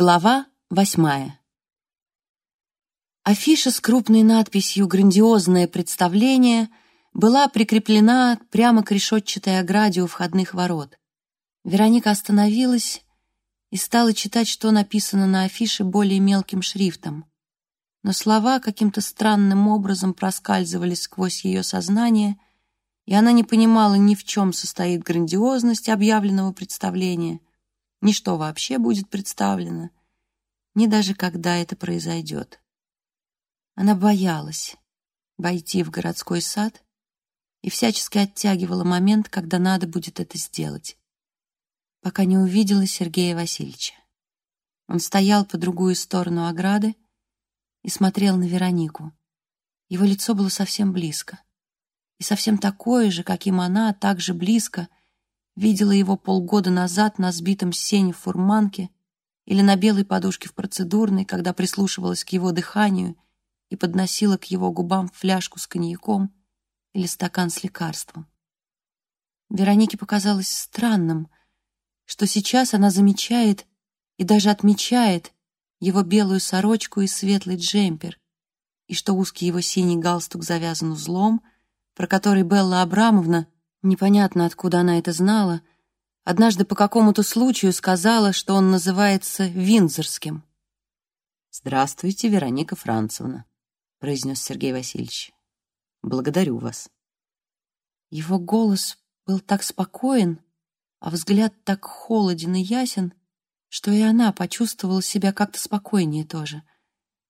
Глава восьмая. Афиша с крупной надписью «Грандиозное представление» была прикреплена прямо к решетчатой ограде у входных ворот. Вероника остановилась и стала читать, что написано на афише более мелким шрифтом. Но слова каким-то странным образом проскальзывали сквозь ее сознание, и она не понимала ни в чем состоит грандиозность объявленного представления — ни что вообще будет представлено, ни даже когда это произойдет. Она боялась войти в городской сад и всячески оттягивала момент, когда надо будет это сделать, пока не увидела Сергея Васильевича. Он стоял по другую сторону ограды и смотрел на Веронику. Его лицо было совсем близко. И совсем такое же, каким она, так же близко — Видела его полгода назад на сбитом сене в фурманке или на белой подушке в процедурной, когда прислушивалась к его дыханию и подносила к его губам фляжку с коньяком или стакан с лекарством. Веронике показалось странным, что сейчас она замечает и даже отмечает его белую сорочку и светлый джемпер, и что узкий его синий галстук завязан узлом, про который Белла Абрамовна Непонятно, откуда она это знала. Однажды по какому-то случаю сказала, что он называется Винзорским. «Здравствуйте, Вероника Францевна», — произнес Сергей Васильевич. «Благодарю вас». Его голос был так спокоен, а взгляд так холоден и ясен, что и она почувствовала себя как-то спокойнее тоже.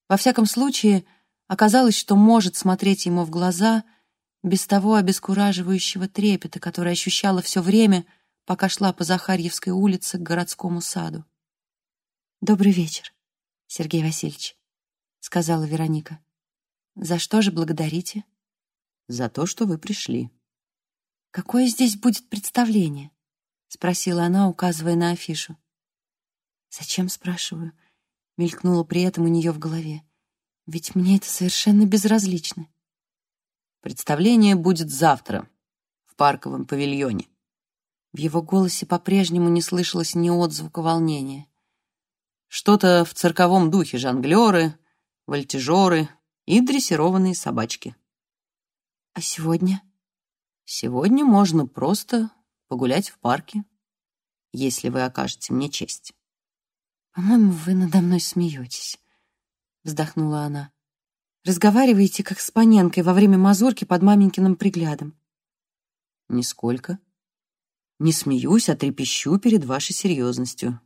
Во всяком случае, оказалось, что может смотреть ему в глаза — без того обескураживающего трепета, который ощущала все время, пока шла по Захарьевской улице к городскому саду. «Добрый вечер, Сергей Васильевич», — сказала Вероника. «За что же благодарите?» «За то, что вы пришли». «Какое здесь будет представление?» — спросила она, указывая на афишу. «Зачем?» — спрашиваю. Мелькнуло при этом у нее в голове. «Ведь мне это совершенно безразлично». Представление будет завтра в парковом павильоне. В его голосе по-прежнему не слышалось ни отзвука волнения. Что-то в цирковом духе жонглеры, вольтежеры и дрессированные собачки. А сегодня? Сегодня можно просто погулять в парке, если вы окажете мне честь. «По-моему, вы надо мной смеетесь», — вздохнула она. Разговариваете, как с Паненкой во время мазурки под маменькиным приглядом. Нисколько. Не смеюсь, а трепещу перед вашей серьезностью.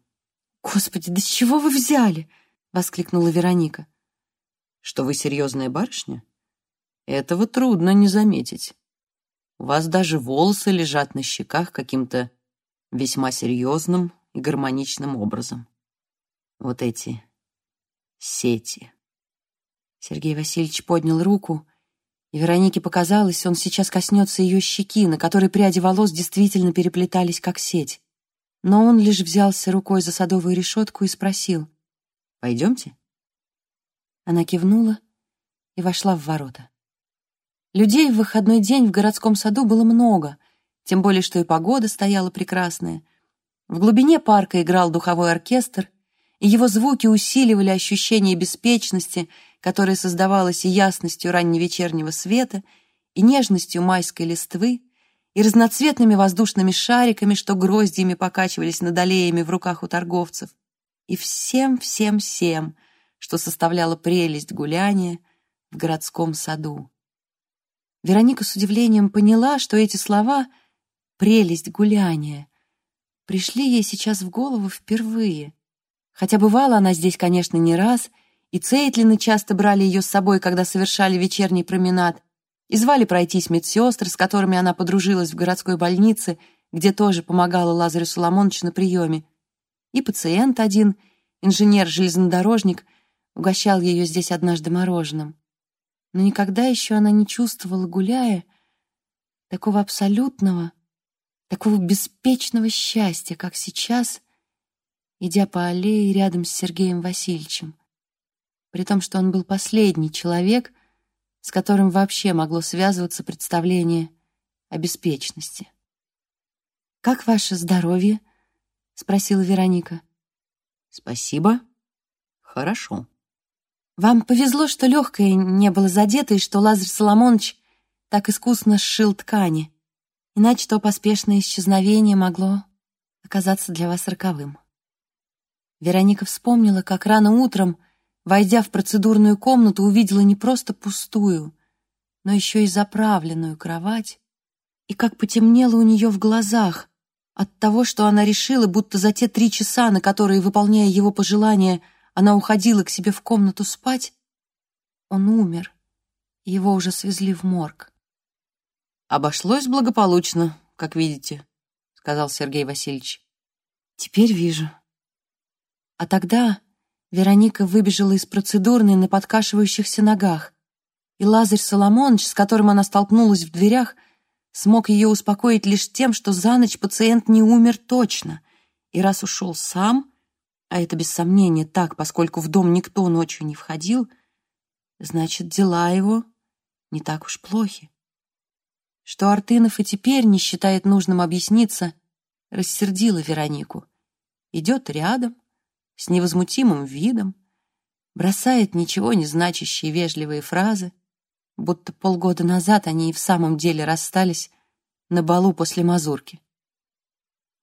Господи, да с чего вы взяли? Воскликнула Вероника. Что вы серьезная барышня? Этого трудно не заметить. У вас даже волосы лежат на щеках каким-то весьма серьезным и гармоничным образом. Вот эти сети. Сергей Васильевич поднял руку, и Веронике показалось, он сейчас коснется ее щеки, на которой пряди волос действительно переплетались, как сеть. Но он лишь взялся рукой за садовую решетку и спросил. «Пойдемте?» Она кивнула и вошла в ворота. Людей в выходной день в городском саду было много, тем более что и погода стояла прекрасная. В глубине парка играл духовой оркестр, и его звуки усиливали ощущение беспечности — которая создавалась и ясностью ранневечернего света, и нежностью майской листвы, и разноцветными воздушными шариками, что гроздьями покачивались над аллеями в руках у торговцев, и всем-всем-всем, что составляло прелесть гуляния в городском саду. Вероника с удивлением поняла, что эти слова «прелесть гуляния» пришли ей сейчас в голову впервые. Хотя бывала она здесь, конечно, не раз — и Цейтлины часто брали ее с собой, когда совершали вечерний променад, и звали пройтись медсестры, с которыми она подружилась в городской больнице, где тоже помогала Лазарю Соломоновичу на приеме. И пациент один, инженер-железнодорожник, угощал ее здесь однажды мороженым. Но никогда еще она не чувствовала, гуляя, такого абсолютного, такого беспечного счастья, как сейчас, идя по аллее рядом с Сергеем Васильевичем при том, что он был последний человек, с которым вообще могло связываться представление о беспечности. «Как ваше здоровье?» — спросила Вероника. «Спасибо», Хорошо. Вам повезло, что легкое не было задето, и что Лазарь Соломонович так искусно сшил ткани. Иначе то поспешное исчезновение могло оказаться для вас роковым. Вероника вспомнила, как рано утром, войдя в процедурную комнату, увидела не просто пустую, но еще и заправленную кровать, и как потемнело у нее в глазах от того, что она решила, будто за те три часа, на которые, выполняя его пожелания, она уходила к себе в комнату спать, он умер, и его уже свезли в морг. «Обошлось благополучно, как видите», — сказал Сергей Васильевич. «Теперь вижу». А тогда Вероника выбежала из процедурной на подкашивающихся ногах, и Лазарь Соломонович, с которым она столкнулась в дверях, смог ее успокоить лишь тем, что за ночь пациент не умер точно, и раз ушел сам, а это без сомнения так, поскольку в дом никто ночью не входил, значит, дела его не так уж плохи. Что Артынов и теперь не считает нужным объясниться, рассердила Веронику. Идет рядом, с невозмутимым видом, бросает ничего не значащие вежливые фразы, будто полгода назад они и в самом деле расстались на балу после мазурки.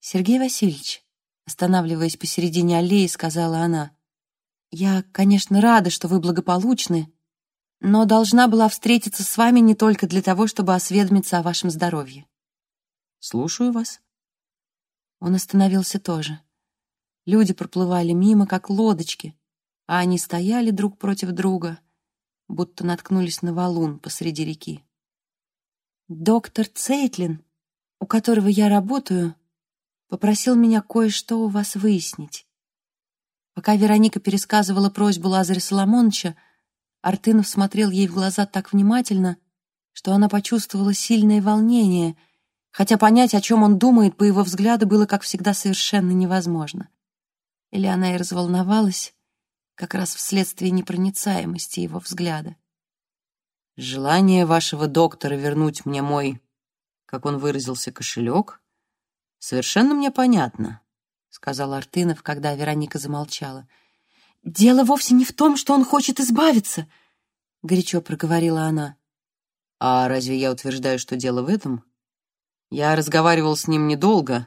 «Сергей Васильевич», останавливаясь посередине аллеи, сказала она, «Я, конечно, рада, что вы благополучны, но должна была встретиться с вами не только для того, чтобы осведомиться о вашем здоровье». «Слушаю вас». Он остановился тоже. Люди проплывали мимо, как лодочки, а они стояли друг против друга — будто наткнулись на валун посреди реки. «Доктор Цейтлин, у которого я работаю, попросил меня кое-что у вас выяснить». Пока Вероника пересказывала просьбу Лазаря Соломоновича, Артынов смотрел ей в глаза так внимательно, что она почувствовала сильное волнение, хотя понять, о чем он думает, по его взгляду, было, как всегда, совершенно невозможно. Или она и разволновалась, как раз вследствие непроницаемости его взгляда. «Желание вашего доктора вернуть мне мой, как он выразился, кошелек, совершенно мне понятно», — сказал Артынов, когда Вероника замолчала. «Дело вовсе не в том, что он хочет избавиться», — горячо проговорила она. «А разве я утверждаю, что дело в этом? Я разговаривал с ним недолго,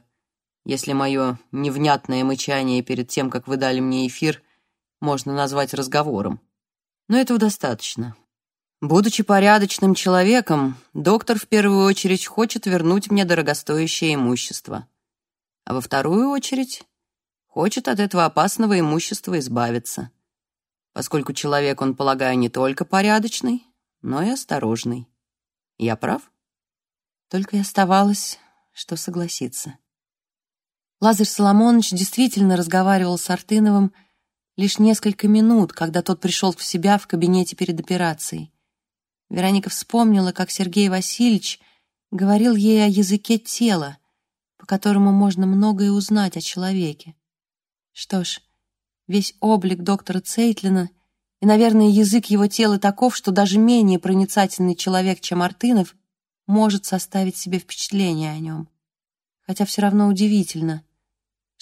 если мое невнятное мычание перед тем, как вы дали мне эфир, можно назвать разговором. Но этого достаточно. Будучи порядочным человеком, доктор в первую очередь хочет вернуть мне дорогостоящее имущество. А во вторую очередь хочет от этого опасного имущества избавиться. Поскольку человек, он, полагаю, не только порядочный, но и осторожный. Я прав? Только и оставалось, что согласиться. Лазарь Соломонович действительно разговаривал с Артыновым лишь несколько минут, когда тот пришел в себя в кабинете перед операцией. Вероника вспомнила, как Сергей Васильевич говорил ей о языке тела, по которому можно многое узнать о человеке. Что ж, весь облик доктора Цейтлина и, наверное, язык его тела таков, что даже менее проницательный человек, чем Артынов, может составить себе впечатление о нем. Хотя все равно удивительно —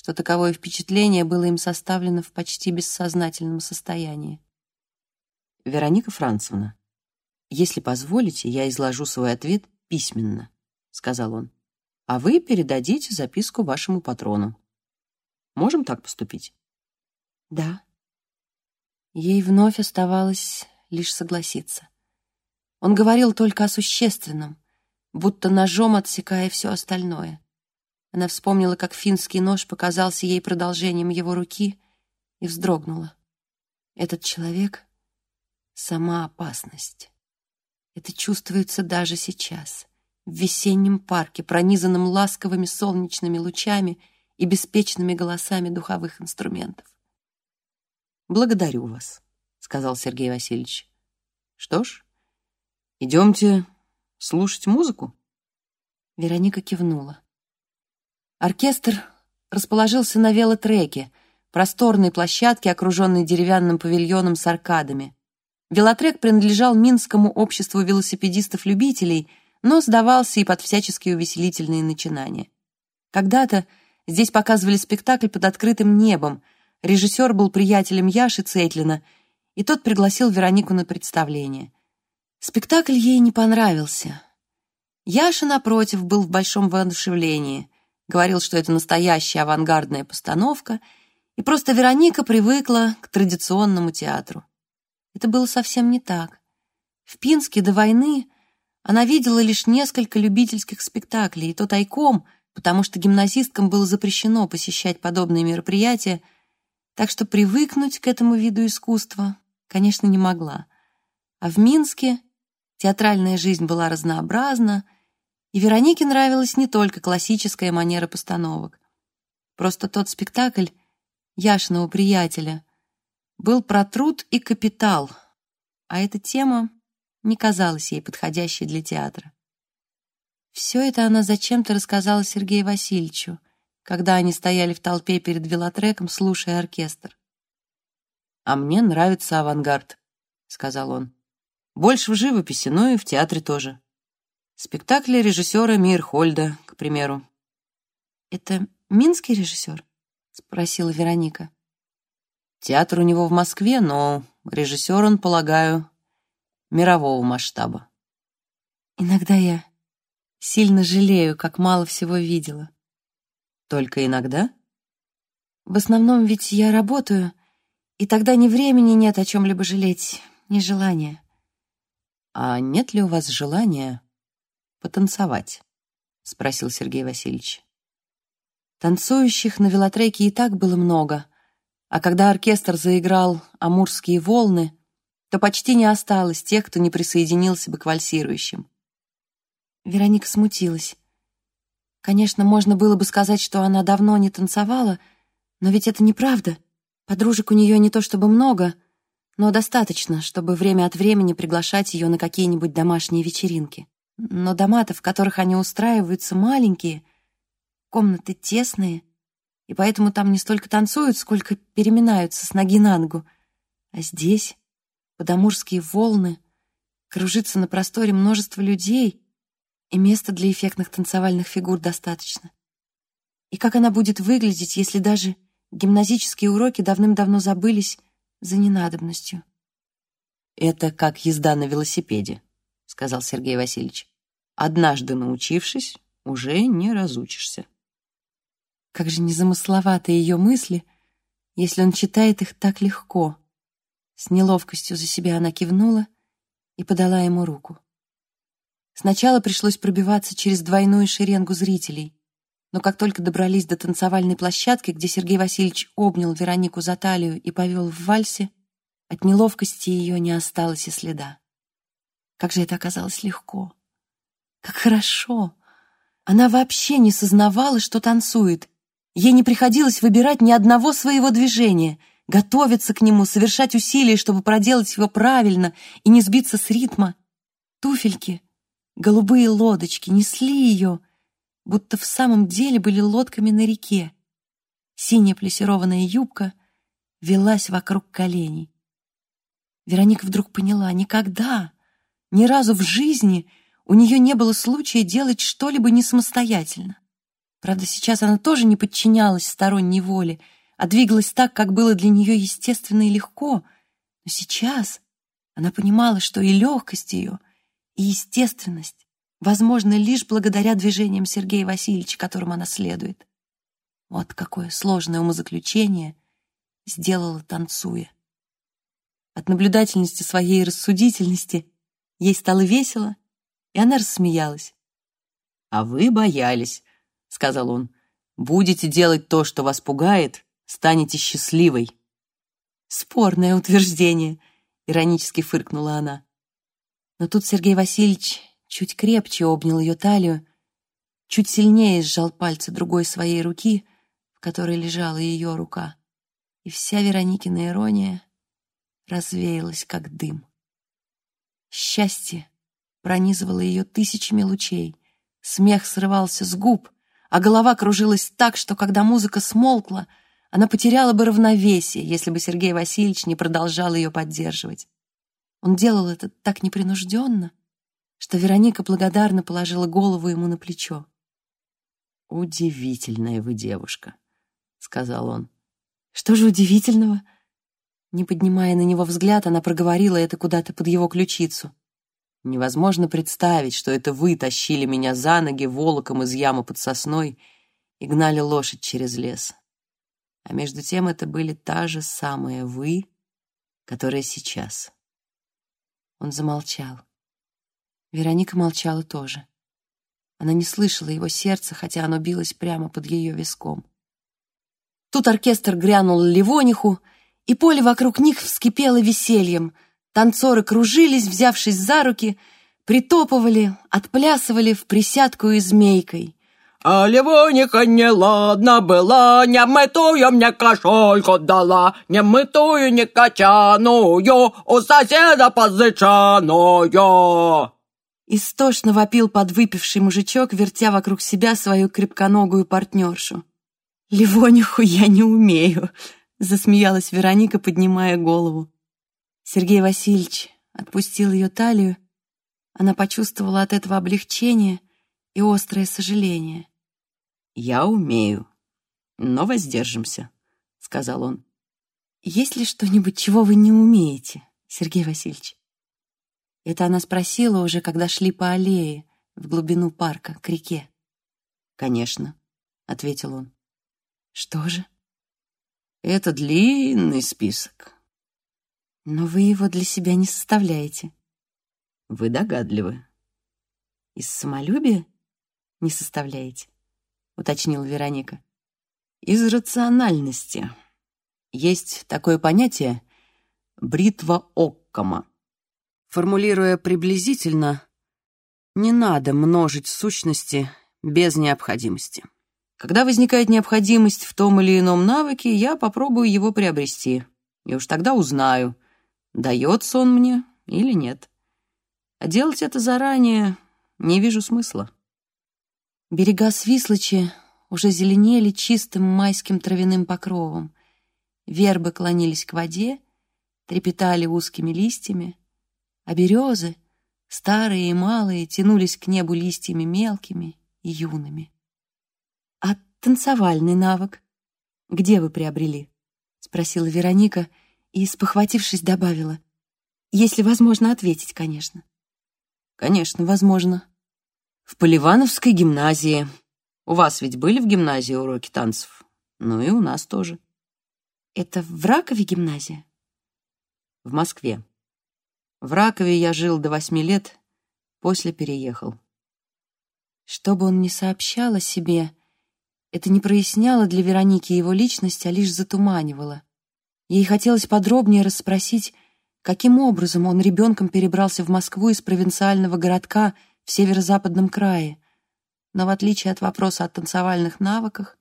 что таковое впечатление было им составлено в почти бессознательном состоянии. «Вероника Францевна, если позволите, я изложу свой ответ письменно», — сказал он, «а вы передадите записку вашему патрону. Можем так поступить?» «Да». Ей вновь оставалось лишь согласиться. Он говорил только о существенном, будто ножом отсекая все остальное. Она вспомнила, как финский нож показался ей продолжением его руки и вздрогнула. Этот человек — сама опасность. Это чувствуется даже сейчас, в весеннем парке, пронизанном ласковыми солнечными лучами и беспечными голосами духовых инструментов. «Благодарю вас», — сказал Сергей Васильевич. «Что ж, идемте слушать музыку?» Вероника кивнула. Оркестр расположился на велотреке, просторной площадке, окруженной деревянным павильоном с аркадами. Велотрек принадлежал Минскому обществу велосипедистов-любителей, но сдавался и под всяческие увеселительные начинания. Когда-то здесь показывали спектакль под открытым небом, режиссер был приятелем Яши Цейтлина, и тот пригласил Веронику на представление. Спектакль ей не понравился. Яша, напротив, был в большом воодушевлении. Говорил, что это настоящая авангардная постановка, и просто Вероника привыкла к традиционному театру. Это было совсем не так. В Пинске до войны она видела лишь несколько любительских спектаклей, и то тайком, потому что гимназисткам было запрещено посещать подобные мероприятия, так что привыкнуть к этому виду искусства, конечно, не могла. А в Минске Театральная жизнь была разнообразна, и Веронике нравилась не только классическая манера постановок. Просто тот спектакль Яшиного приятеля был про труд и капитал, а эта тема не казалась ей подходящей для театра. Все это она зачем-то рассказала Сергею Васильевичу, когда они стояли в толпе перед велотреком, слушая оркестр. «А мне нравится авангард», — сказал он. Больше в живописи, но и в театре тоже. Спектакли режиссера Мирхольда, к примеру. «Это минский режиссер?» — спросила Вероника. Театр у него в Москве, но режиссер он, полагаю, мирового масштаба. Иногда я сильно жалею, как мало всего видела. Только иногда? В основном ведь я работаю, и тогда ни времени нет о чем-либо жалеть, ни желания. «А нет ли у вас желания потанцевать?» — спросил Сергей Васильевич. Танцующих на велотреке и так было много, а когда оркестр заиграл «Амурские волны», то почти не осталось тех, кто не присоединился бы к вальсирующим. Вероника смутилась. Конечно, можно было бы сказать, что она давно не танцевала, но ведь это неправда. Подружек у нее не то чтобы много — но достаточно, чтобы время от времени приглашать ее на какие-нибудь домашние вечеринки. Но дома-то, в которых они устраиваются, маленькие, комнаты тесные, и поэтому там не столько танцуют, сколько переминаются с ноги на ногу. А здесь, под амурские волны, кружится на просторе множество людей, и места для эффектных танцевальных фигур достаточно. И как она будет выглядеть, если даже гимназические уроки давным-давно забылись, за ненадобностью. «Это как езда на велосипеде», — сказал Сергей Васильевич. «Однажды научившись, уже не разучишься». Как же незамысловаты ее мысли, если он читает их так легко. С неловкостью за себя она кивнула и подала ему руку. Сначала пришлось пробиваться через двойную шеренгу зрителей, но как только добрались до танцевальной площадки, где Сергей Васильевич обнял Веронику за талию и повел в вальсе, от неловкости ее не осталось и следа. Как же это оказалось легко! Как хорошо! Она вообще не сознавала, что танцует. Ей не приходилось выбирать ни одного своего движения, готовиться к нему, совершать усилия, чтобы проделать его правильно и не сбиться с ритма. Туфельки, голубые лодочки несли ее — будто в самом деле были лодками на реке. Синяя плессированная юбка велась вокруг коленей. Вероника вдруг поняла, никогда, ни разу в жизни у нее не было случая делать что-либо не самостоятельно. Правда, сейчас она тоже не подчинялась сторонней воле, а двигалась так, как было для нее естественно и легко. Но сейчас она понимала, что и легкость ее, и естественность возможно лишь благодаря движениям Сергея Васильевича, которым она следует. Вот какое сложное умозаключение сделала, танцуя. От наблюдательности своей рассудительности ей стало весело, и она рассмеялась. «А вы боялись», — сказал он. «Будете делать то, что вас пугает, станете счастливой». «Спорное утверждение», — иронически фыркнула она. Но тут Сергей Васильевич чуть крепче обнял ее талию, чуть сильнее сжал пальцы другой своей руки, в которой лежала ее рука, и вся Вероникина ирония развеялась, как дым. Счастье пронизывало ее тысячами лучей, смех срывался с губ, а голова кружилась так, что когда музыка смолкла, она потеряла бы равновесие, если бы Сергей Васильевич не продолжал ее поддерживать. Он делал это так непринужденно, что Вероника благодарно положила голову ему на плечо. «Удивительная вы девушка», — сказал он. Что же удивительного? Не поднимая на него взгляд, она проговорила это куда-то под его ключицу. Невозможно представить, что это вы тащили меня за ноги волоком из ямы под сосной и гнали лошадь через лес. А между тем это были та же самая вы, которая сейчас. Он замолчал. Вероника молчала тоже. Она не слышала его сердца, хотя оно билось прямо под ее виском. Тут оркестр грянул ливониху, и поле вокруг них вскипело весельем. Танцоры кружились, взявшись за руки, притопывали, отплясывали в присядку и змейкой. А Ливониха неладно была, не мытую мне кошельку дала, не мытую, не качаную, у соседа позычаную. Истошно вопил подвыпивший мужичок, вертя вокруг себя свою крепконогую партнершу. «Ливониху я не умею», — засмеялась Вероника, поднимая голову. Сергей Васильевич отпустил ее талию. Она почувствовала от этого облегчение и острое сожаление. «Я умею, но воздержимся», — сказал он. «Есть ли что-нибудь, чего вы не умеете, Сергей Васильевич?» Это она спросила уже, когда шли по аллее в глубину парка, к реке. «Конечно», — ответил он. Что же? Это длинный список. Но вы его для себя не составляете. Вы догадливы. Из самолюбия не составляете, уточнила Вероника. Из рациональности. Есть такое понятие бритва Оккама. Формулируя приблизительно, не надо множить сущности без необходимости. Когда возникает необходимость в том или ином навыке, я попробую его приобрести. И уж тогда узнаю, дается он мне или нет. А делать это заранее не вижу смысла. Берега Свислочи уже зеленели чистым майским травяным покровом. Вербы клонились к воде, трепетали узкими листьями, а березы, старые и малые, тянулись к небу листьями мелкими и юными танцевальный навык. Где вы приобрели?» — спросила Вероника и, спохватившись, добавила. «Если возможно ответить, конечно». «Конечно, возможно. В Поливановской гимназии. У вас ведь были в гимназии уроки танцев? Ну и у нас тоже». «Это в Ракове гимназия?» «В Москве. В Ракове я жил до восьми лет, после переехал». Что бы он ни сообщал о себе, это не проясняло для Вероники его личность, а лишь затуманивало. Ей хотелось подробнее расспросить, каким образом он ребенком перебрался в Москву из провинциального городка в северо-западном крае. Но в отличие от вопроса о танцевальных навыках,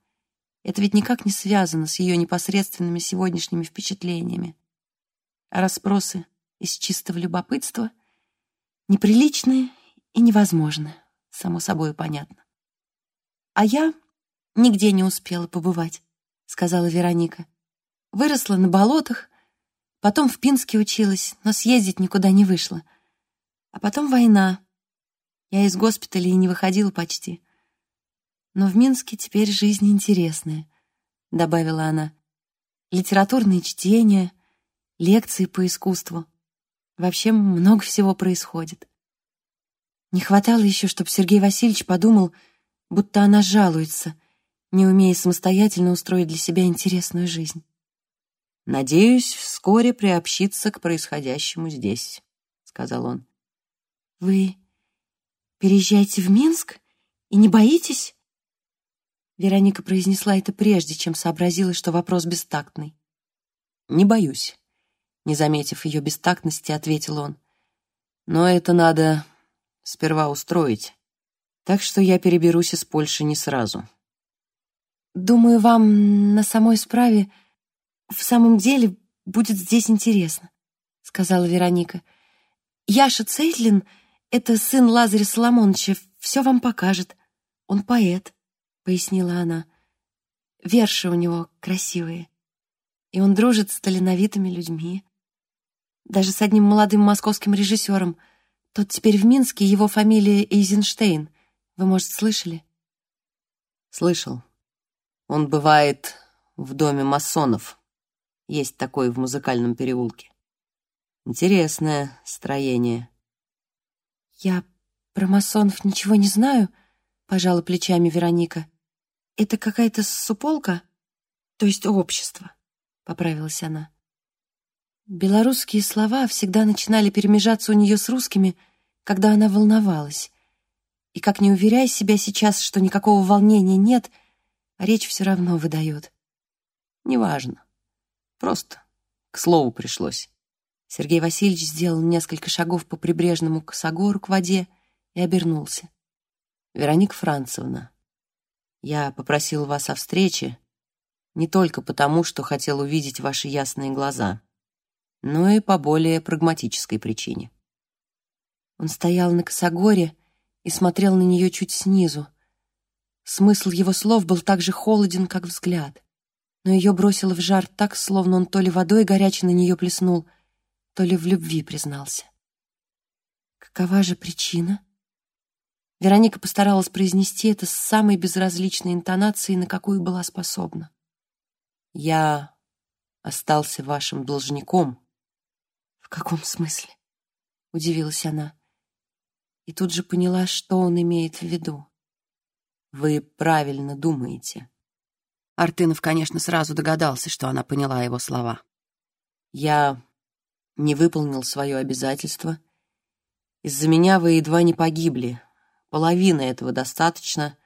это ведь никак не связано с ее непосредственными сегодняшними впечатлениями. А расспросы из чистого любопытства неприличные и невозможны, само собой понятно. А я нигде не успела побывать», — сказала Вероника. «Выросла на болотах, потом в Пинске училась, но съездить никуда не вышло. А потом война. Я из госпиталя и не выходила почти. Но в Минске теперь жизнь интересная», — добавила она. «Литературные чтения, лекции по искусству. Вообще много всего происходит». Не хватало еще, чтобы Сергей Васильевич подумал, будто она жалуется — не умея самостоятельно устроить для себя интересную жизнь. «Надеюсь, вскоре приобщиться к происходящему здесь», — сказал он. «Вы переезжаете в Минск и не боитесь?» Вероника произнесла это прежде, чем сообразила, что вопрос бестактный. «Не боюсь», — не заметив ее бестактности, ответил он. «Но это надо сперва устроить, так что я переберусь из Польши не сразу». Думаю, вам на самой справе в самом деле будет здесь интересно, сказала Вероника. Яша Цейтлин — это сын Лазаря Соломоновича, все вам покажет. Он поэт, пояснила она. Верши у него красивые. И он дружит с талановитыми людьми. Даже с одним молодым московским режиссером. Тот теперь в Минске, его фамилия Эйзенштейн. Вы, может, слышали? Слышал. Он бывает в доме масонов, Есть такой в музыкальном переулке. Интересное строение. «Я про масонов ничего не знаю», — пожала плечами Вероника. «Это какая-то суполка, то есть общество», — поправилась она. Белорусские слова всегда начинали перемежаться у нее с русскими, когда она волновалась. И как не уверяя себя сейчас, что никакого волнения нет, речь все равно выдает. Неважно. Просто к слову пришлось. Сергей Васильевич сделал несколько шагов по прибрежному косогору к воде и обернулся. «Вероника Францевна, я попросил вас о встрече не только потому, что хотел увидеть ваши ясные глаза, но и по более прагматической причине». Он стоял на косогоре и смотрел на нее чуть снизу. Смысл его слов был так же холоден, как взгляд. Но ее бросило в жар так, словно он то ли водой горячей на нее плеснул — то ли в любви признался. Какова же причина? Вероника постаралась произнести это с самой безразличной интонацией, на какую была способна. «Я остался вашим должником». «В каком смысле?» — удивилась она. И тут же поняла, что он имеет в виду. «Вы правильно думаете». Артынов, конечно, сразу догадался, что она поняла его слова. «Я не выполнил свое обязательство. Из-за меня вы едва не погибли. Половины этого достаточно,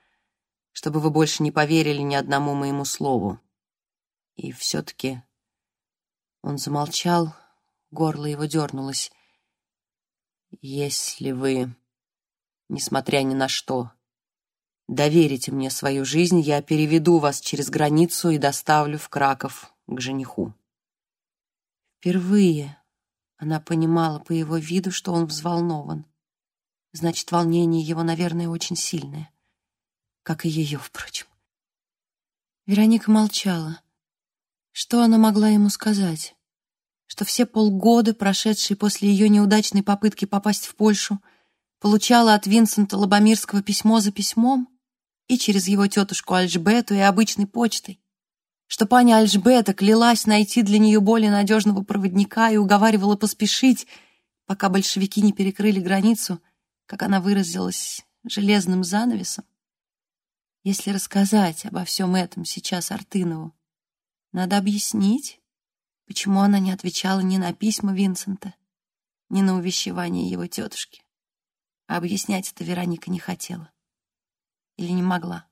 чтобы вы больше не поверили ни одному моему слову. И все-таки он замолчал, горло его дернулось. Если вы, несмотря ни на что, доверите мне свою жизнь, я переведу вас через границу и доставлю в Краков к жениху. Впервые она понимала по его виду, что он взволнован. Значит, волнение его, наверное, очень сильное. Как и ее, впрочем. Вероника молчала. Что она могла ему сказать? Что все полгода, прошедшие после ее неудачной попытки попасть в Польшу, получала от Винсента Лобомирского письмо за письмом и через его тетушку Альжбету и обычной почтой что паня Альжбета клялась найти для нее более надежного проводника и уговаривала поспешить, пока большевики не перекрыли границу, как она выразилась, железным занавесом. Если рассказать обо всем этом сейчас Артынову, надо объяснить, почему она не отвечала ни на письма Винсента, ни на увещевание его тетушки. А объяснять это Вероника не хотела. Или не могла.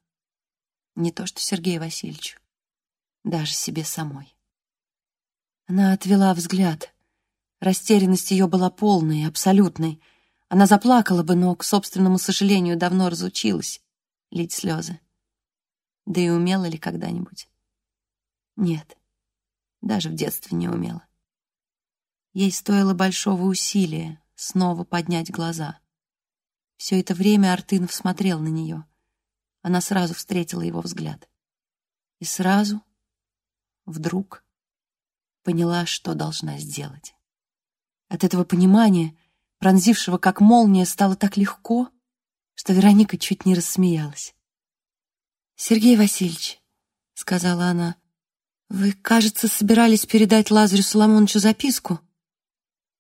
Не то что Сергею Васильевичу даже себе самой. Она отвела взгляд. Растерянность ее была полной, абсолютной. Она заплакала бы, но, к собственному сожалению, давно разучилась лить слезы. Да и умела ли когда-нибудь? Нет, даже в детстве не умела. Ей стоило большого усилия снова поднять глаза. Все это время Артынов смотрел на нее. Она сразу встретила его взгляд. И сразу вдруг поняла, что должна сделать. От этого понимания, пронзившего как молния, стало так легко, что Вероника чуть не рассмеялась. «Сергей Васильевич», — сказала она, — «вы, кажется, собирались передать Лазарю Соломоновичу записку?»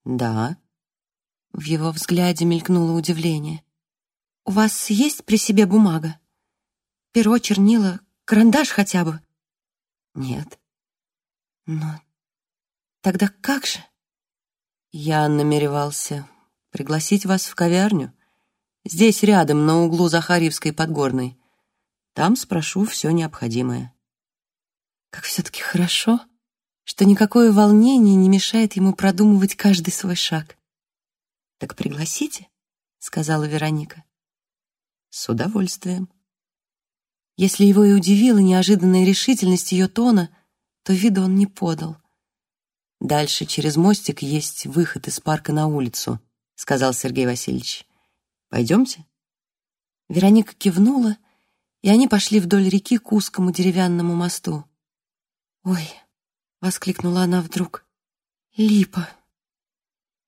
«Да». В его взгляде мелькнуло удивление. «У вас есть при себе бумага? Перо, чернила, карандаш хотя бы?» «Нет». Но тогда как же? Я намеревался пригласить вас в ковярню. Здесь рядом, на углу Захарьевской Подгорной. Там спрошу все необходимое. Как все-таки хорошо, что никакое волнение не мешает ему продумывать каждый свой шаг. «Так пригласите», — сказала Вероника. «С удовольствием». Если его и удивила неожиданная решительность ее тона — то вида он не подал. «Дальше через мостик есть выход из парка на улицу», — сказал Сергей Васильевич. «Пойдемте?» Вероника кивнула, и они пошли вдоль реки к узкому деревянному мосту. «Ой!» — воскликнула она вдруг. «Липа!»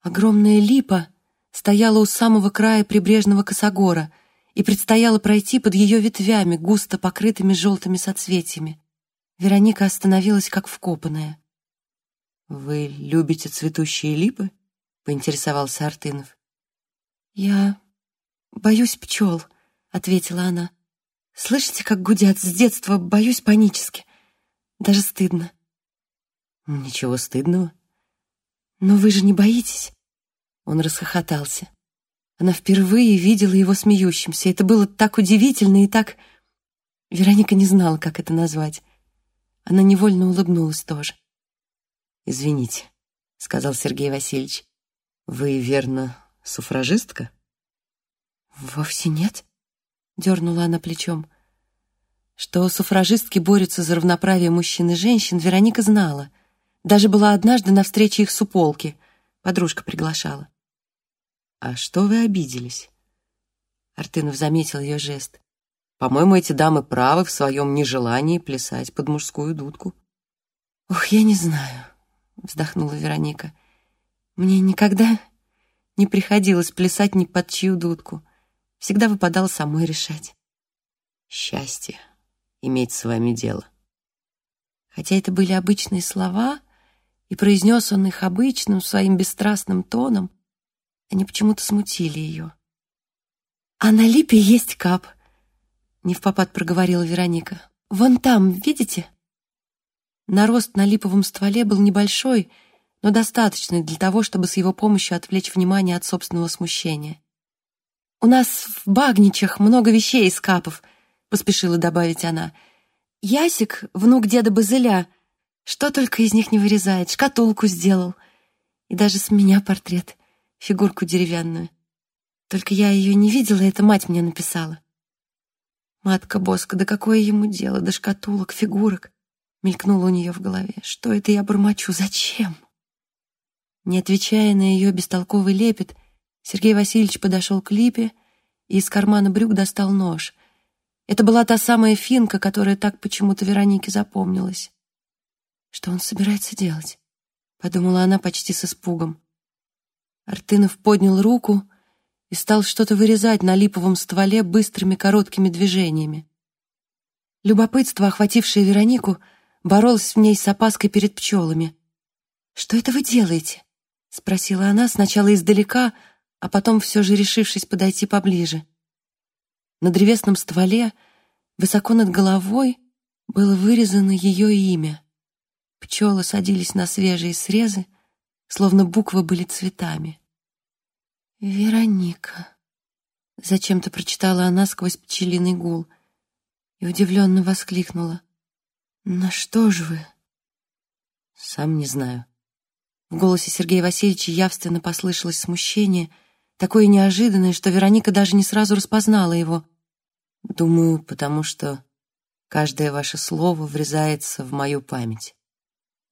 Огромная липа стояла у самого края прибрежного косогора, и предстояло пройти под ее ветвями, густо покрытыми желтыми соцветиями. Вероника остановилась как вкопанная. «Вы любите цветущие липы?» — поинтересовался Артынов. «Я боюсь пчел», — ответила она. «Слышите, как гудят? С детства боюсь панически. Даже стыдно». «Ничего стыдного». «Но вы же не боитесь?» Он расхохотался. Она впервые видела его смеющимся. Это было так удивительно и так... Вероника не знала, как это назвать. Она невольно улыбнулась тоже. «Извините», — сказал Сергей Васильевич. «Вы, верно, суфражистка?» «Вовсе нет», — дернула она плечом. Что суфражистки борются за равноправие мужчин и женщин, Вероника знала. Даже была однажды на встрече их суполки. Подружка приглашала. «А что вы обиделись?» Артынов заметил ее жест. «По-моему, эти дамы правы в своем нежелании плясать под мужскую дудку». «Ох, я не знаю», — вздохнула Вероника. «Мне никогда не приходилось плясать ни под чью дудку. Всегда выпадало самой решать». «Счастье иметь с вами дело». Хотя это были обычные слова, и произнес он их обычным, своим бесстрастным тоном, они почему-то смутили ее. «А на липе есть кап», — не в попад проговорила Вероника. «Вон там, видите?» Нарост на липовом стволе был небольшой, но достаточный для того, чтобы с его помощью отвлечь внимание от собственного смущения. «У нас в Багничах много вещей из капов», — поспешила добавить она. «Ясик, внук деда Базыля, что только из них не вырезает, шкатулку сделал. И даже с меня портрет фигурку деревянную. Только я ее не видела, это мать мне написала. Матка Боска, да какое ему дело до шкатулок, фигурок? Мелькнуло у нее в голове. Что это я бормочу? Зачем? Не отвечая на ее бестолковый лепет, Сергей Васильевич подошел к Липе и из кармана брюк достал нож. Это была та самая финка, которая так почему-то Веронике запомнилась. Что он собирается делать? Подумала она почти с испугом. Артынов поднял руку и стал что-то вырезать на липовом стволе быстрыми короткими движениями. Любопытство, охватившее Веронику, боролось в ней с опаской перед пчелами. «Что это вы делаете?» — спросила она сначала издалека, а потом все же решившись подойти поближе. На древесном стволе, высоко над головой, было вырезано ее имя. Пчелы садились на свежие срезы, словно буквы были цветами. «Вероника», — зачем-то прочитала она сквозь пчелиный гул и удивленно воскликнула. «На что же вы?» «Сам не знаю». В голосе Сергея Васильевича явственно послышалось смущение, такое неожиданное, что Вероника даже не сразу распознала его. «Думаю, потому что каждое ваше слово врезается в мою память».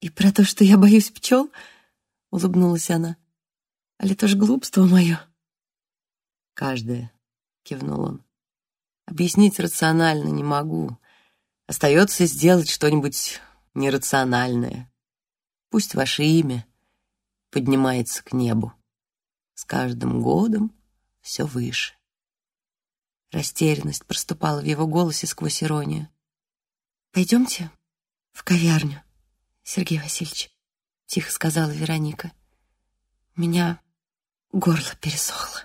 «И про то, что я боюсь пчел?» — улыбнулась она. «А ли тоже глупство мое?» «Каждое», — кивнул он. «Объяснить рационально не могу. Остается сделать что-нибудь нерациональное. Пусть ваше имя поднимается к небу. С каждым годом все выше». Растерянность проступала в его голосе сквозь иронию. «Пойдемте в ковярню, Сергей Васильевич» тихо сказала Вероника. меня горло пересохло.